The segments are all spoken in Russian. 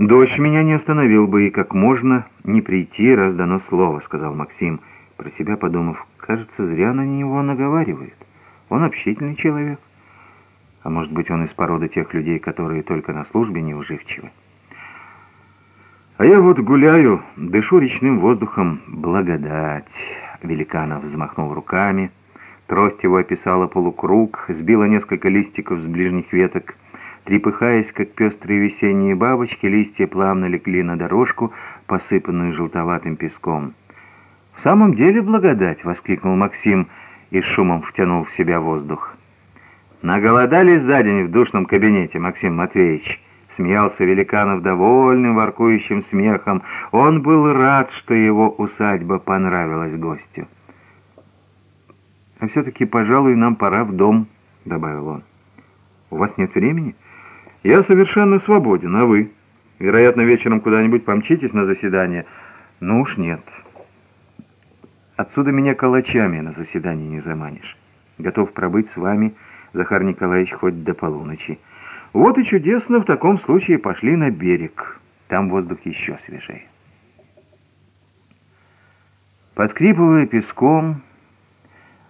«Дождь меня не остановил бы, и как можно не прийти, раз дано слово», — сказал Максим, про себя подумав. «Кажется, зря на него наговаривает. Он общительный человек. А может быть, он из породы тех людей, которые только на службе неуживчивы. А я вот гуляю, дышу речным воздухом. Благодать!» Великанов взмахнул руками. Трость его описала полукруг, сбила несколько листиков с ближних веток — Трепыхаясь, как пестрые весенние бабочки, листья плавно легли на дорожку, посыпанную желтоватым песком. «В самом деле благодать!» — воскликнул Максим и шумом втянул в себя воздух. «Наголодались за день в душном кабинете, Максим Матвеевич!» Смеялся Великанов довольным, воркующим смехом. Он был рад, что его усадьба понравилась гостю. «А все-таки, пожалуй, нам пора в дом», — добавил он. «У вас нет времени?» «Я совершенно свободен, а вы? Вероятно, вечером куда-нибудь помчитесь на заседание?» «Ну уж нет. Отсюда меня калачами на заседание не заманишь. Готов пробыть с вами, Захар Николаевич, хоть до полуночи. Вот и чудесно, в таком случае пошли на берег. Там воздух еще свежее». Подскрипывая песком,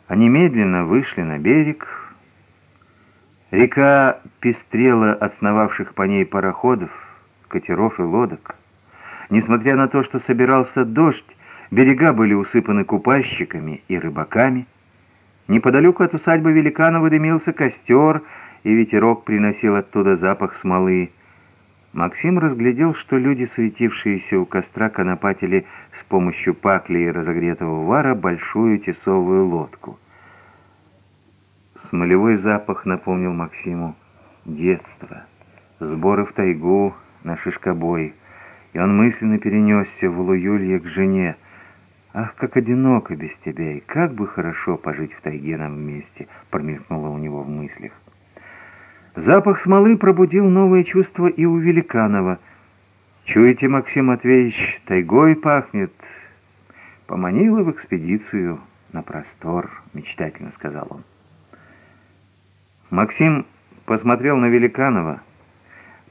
они медленно вышли на берег, Река пестрела от сновавших по ней пароходов, катеров и лодок. Несмотря на то, что собирался дождь, берега были усыпаны купальщиками и рыбаками. Неподалеку от усадьбы Великанова дымился костер, и ветерок приносил оттуда запах смолы. Максим разглядел, что люди, суетившиеся у костра, конопатили с помощью пакли и разогретого вара большую тесовую лодку — Смолевой запах напомнил Максиму детство, сборы в тайгу на шишкобой, и он мысленно перенесся в Луюлье к жене. «Ах, как одиноко без тебя, и как бы хорошо пожить в тайге нам вместе!» промелькнуло у него в мыслях. Запах смолы пробудил новое чувство и у Великанова. «Чуете, Максим Матвеевич, тайгой пахнет!» «Поманила в экспедицию на простор», — мечтательно сказал он. Максим посмотрел на Великанова.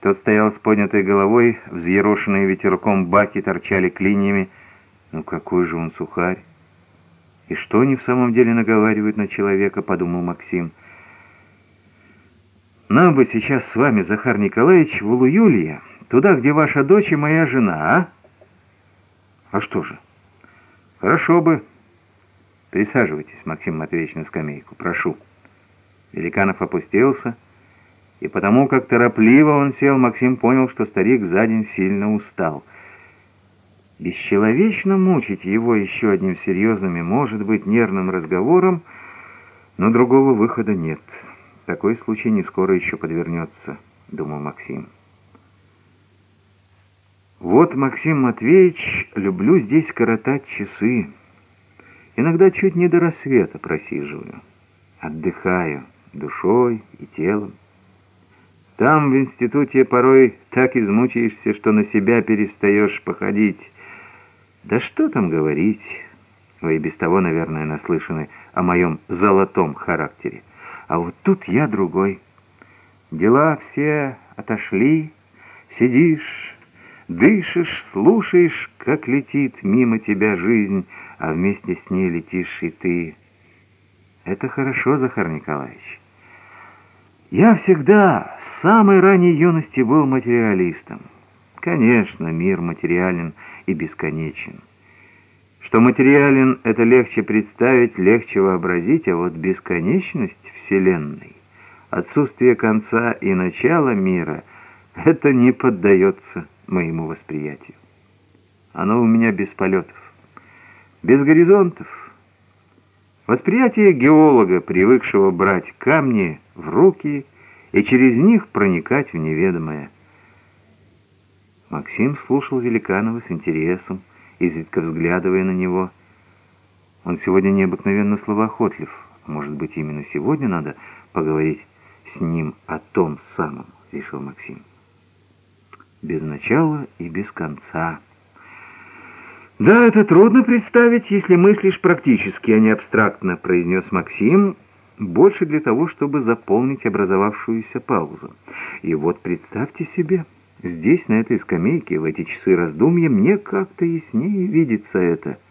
Тот стоял с поднятой головой, взъерошенные ветерком баки торчали клиньями. «Ну какой же он сухарь!» «И что они в самом деле наговаривают на человека?» — подумал Максим. «Нам бы сейчас с вами, Захар Николаевич, в Улуюлье, туда, где ваша дочь и моя жена, а?» «А что же?» «Хорошо бы. Присаживайтесь, Максим Матвеевич, на скамейку, прошу». Великанов опустился, и потому как торопливо он сел, Максим понял, что старик за день сильно устал. Бесчеловечно мучить его еще одним серьезным и, может быть, нервным разговором, но другого выхода нет. Такой случай не скоро еще подвернется, думал Максим. Вот, Максим Матвеевич, люблю здесь коротать часы. Иногда чуть не до рассвета просиживаю. Отдыхаю душой и телом. Там, в институте, порой так измучаешься, что на себя перестаешь походить. Да что там говорить? Вы и без того, наверное, наслышаны о моем золотом характере. А вот тут я другой. Дела все отошли, сидишь, дышишь, слушаешь, как летит мимо тебя жизнь, а вместе с ней летишь и ты. Это хорошо, Захар Николаевич. Я всегда с самой ранней юности был материалистом. Конечно, мир материален и бесконечен. Что материален, это легче представить, легче вообразить, а вот бесконечность Вселенной, отсутствие конца и начала мира, это не поддается моему восприятию. Оно у меня без полетов, без горизонтов, Восприятие геолога, привыкшего брать камни в руки и через них проникать в неведомое. Максим слушал Великанова с интересом, изредка взглядывая на него. Он сегодня необыкновенно словоохотлив. Может быть, именно сегодня надо поговорить с ним о том самом, решил Максим. Без начала и без конца. «Да, это трудно представить, если мыслишь практически, а не абстрактно», — произнес Максим, больше для того, чтобы заполнить образовавшуюся паузу. «И вот представьте себе, Здесь, на этой скамейке, в эти часы раздумья, мне как-то яснее видится это —